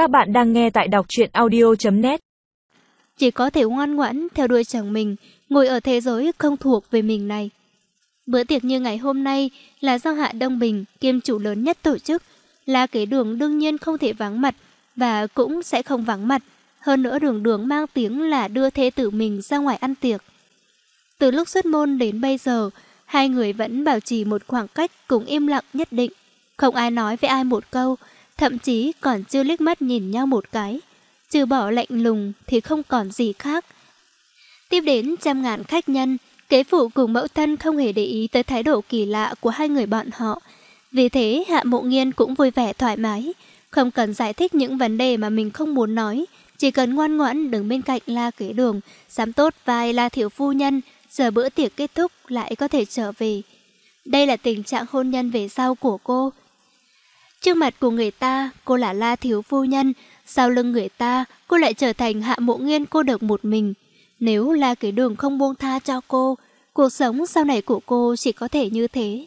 Các bạn đang nghe tại đọc truyện audio.net Chỉ có thể ngoan ngoãn theo đuôi chồng mình, ngồi ở thế giới không thuộc về mình này. Bữa tiệc như ngày hôm nay là do Hạ Đông Bình, kiêm chủ lớn nhất tổ chức. Là kế đường đương nhiên không thể vắng mặt, và cũng sẽ không vắng mặt. Hơn nữa đường đường mang tiếng là đưa thê tử mình ra ngoài ăn tiệc. Từ lúc xuất môn đến bây giờ, hai người vẫn bảo trì một khoảng cách cùng im lặng nhất định. Không ai nói với ai một câu, thậm chí còn chưa liếc mắt nhìn nhau một cái. Trừ bỏ lạnh lùng thì không còn gì khác. Tiếp đến trăm ngàn khách nhân, kế phụ cùng mẫu thân không hề để ý tới thái độ kỳ lạ của hai người bọn họ. Vì thế Hạ Mộ Nghiên cũng vui vẻ thoải mái, không cần giải thích những vấn đề mà mình không muốn nói, chỉ cần ngoan ngoãn đứng bên cạnh la kế đường, sắm tốt vai la thiểu phu nhân, giờ bữa tiệc kết thúc lại có thể trở về. Đây là tình trạng hôn nhân về sau của cô. Trước mặt của người ta, cô là la thiếu phu nhân, sau lưng người ta, cô lại trở thành hạ mộ nghiên cô độc một mình. Nếu la kế đường không buông tha cho cô, cuộc sống sau này của cô chỉ có thể như thế.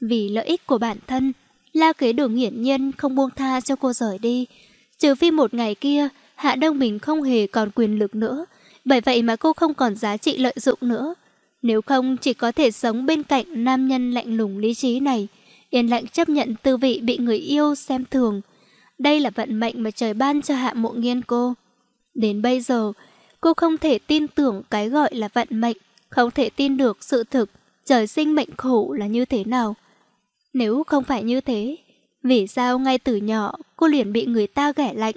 Vì lợi ích của bản thân, la kế đường hiển nhiên không buông tha cho cô rời đi. Trừ phi một ngày kia, Hạ Đông Bình không hề còn quyền lực nữa, bởi vậy mà cô không còn giá trị lợi dụng nữa. Nếu không chỉ có thể sống bên cạnh nam nhân lạnh lùng lý trí này, yên lặng chấp nhận tư vị bị người yêu xem thường. Đây là vận mệnh mà trời ban cho hạ mộ nghiên cô. Đến bây giờ, cô không thể tin tưởng cái gọi là vận mệnh, không thể tin được sự thực, trời sinh mệnh khổ là như thế nào. Nếu không phải như thế, vì sao ngay từ nhỏ cô liền bị người ta ghẻ lạnh?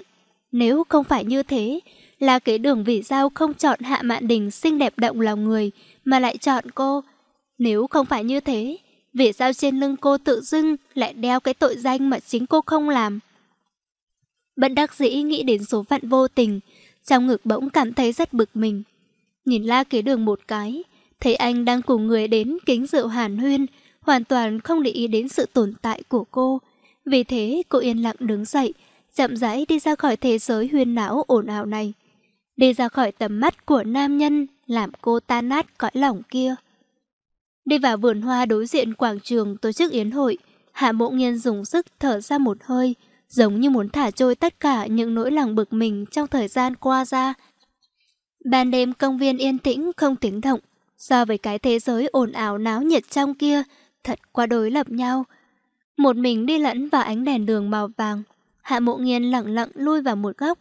Nếu không phải như thế, là cái đường vì sao không chọn Hạ Mạn Đình xinh đẹp động lòng người mà lại chọn cô? Nếu không phải như thế, vì sao trên lưng cô tự dưng lại đeo cái tội danh mà chính cô không làm? Bất đắc dĩ nghĩ đến số phận vô tình, trong ngực bỗng cảm thấy rất bực mình. Nhìn la kế đường một cái, thấy anh đang cùng người đến kính rượu hàn huyên, hoàn toàn không để ý đến sự tồn tại của cô. Vì thế cô yên lặng đứng dậy, chậm rãi đi ra khỏi thế giới huyên não ồn ào này. Đi ra khỏi tầm mắt của nam nhân, làm cô tan nát cõi lòng kia. Đi vào vườn hoa đối diện quảng trường tổ chức yến hội, Hạ Mộ Nghiên dùng sức thở ra một hơi, giống như muốn thả trôi tất cả những nỗi lòng bực mình trong thời gian qua ra. Ban đêm công viên yên tĩnh không tiếng động, so với cái thế giới ồn ào náo nhiệt trong kia, thật quá đối lập nhau. Một mình đi lẫn vào ánh đèn đường màu vàng, Hạ Mộ Nghiên lặng lặng lui vào một góc,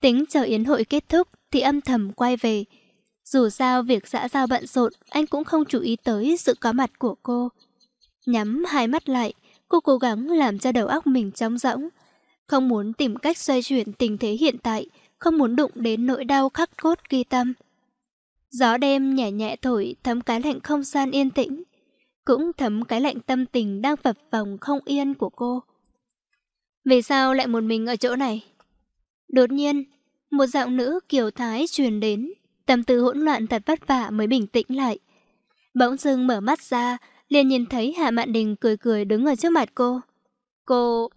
tính chờ yến hội kết thúc thì âm thầm quay về. Dù sao việc xã giao bận rộn, anh cũng không chú ý tới sự có mặt của cô. Nhắm hai mắt lại, cô cố gắng làm cho đầu óc mình trống rỗng. Không muốn tìm cách xoay chuyển tình thế hiện tại, không muốn đụng đến nỗi đau khắc cốt ghi tâm. Gió đêm nhẹ nhẹ thổi thấm cái lạnh không gian yên tĩnh, cũng thấm cái lạnh tâm tình đang phập phồng không yên của cô. Vì sao lại một mình ở chỗ này? Đột nhiên, một giọng nữ kiều thái truyền đến, tâm tư hỗn loạn thật vất vả mới bình tĩnh lại. Bỗng dưng mở mắt ra, liền nhìn thấy Hạ Mạn Đình cười cười đứng ở trước mặt cô. Cô...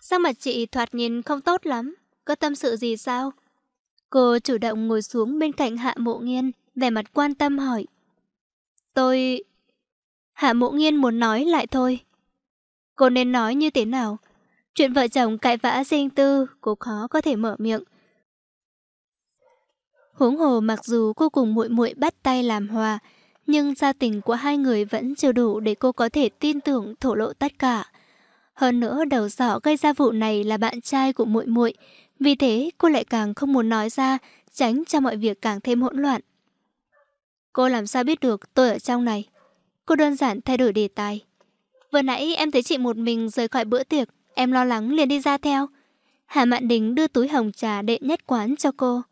Sao mặt chị thoạt nhìn không tốt lắm? Có tâm sự gì sao? Cô chủ động ngồi xuống bên cạnh Hạ Mộ Nghiên, vẻ mặt quan tâm hỏi. Tôi... Hạ Mộ Nghiên muốn nói lại thôi. Cô nên nói như thế nào? Chuyện vợ chồng cãi vã riêng tư, cô khó có thể mở miệng. Huống hồ mặc dù cô cùng muội muội bắt tay làm hòa, nhưng gia tình của hai người vẫn chưa đủ để cô có thể tin tưởng thổ lộ tất cả. Hơn nữa đầu sỏ gây ra vụ này là bạn trai của muội muội, vì thế cô lại càng không muốn nói ra, tránh cho mọi việc càng thêm hỗn loạn. Cô làm sao biết được tôi ở trong này? Cô đơn giản thay đổi đề tài. Vừa nãy em thấy chị một mình rời khỏi bữa tiệc, em lo lắng liền đi ra theo. Hà Mạn Đình đưa túi hồng trà đệ nhất quán cho cô.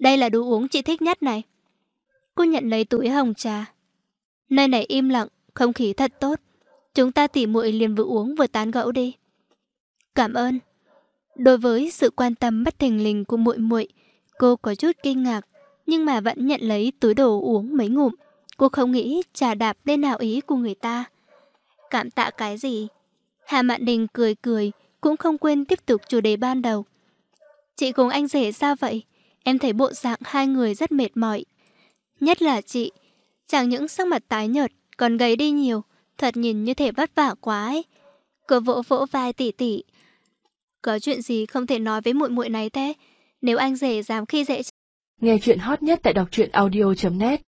Đây là đồ uống chị thích nhất này. Cô nhận lấy túi hồng trà. Nơi này im lặng, không khí thật tốt. Chúng ta tỉ muội liền vừa uống vừa tán gẫu đi. Cảm ơn. Đối với sự quan tâm bất thình lình của muội muội, cô có chút kinh ngạc, nhưng mà vẫn nhận lấy túi đồ uống mấy ngụm. Cô không nghĩ trà đạp lên nào ý của người ta. Cảm tạ cái gì? Hà Mạn Đình cười cười, cũng không quên tiếp tục chủ đề ban đầu. Chị cùng anh rể sao vậy? Em thấy bộ dạng hai người rất mệt mỏi. Nhất là chị, chẳng những sắc mặt tái nhợt, còn gầy đi nhiều, thật nhìn như thể vất vả quá ấy. Cô vỗ vỗ vai tỉ tỉ. Có chuyện gì không thể nói với muội muội này thế? Nếu anh rể dám khi dễ Nghe chuyện hot nhất tại đọc truyện audio.net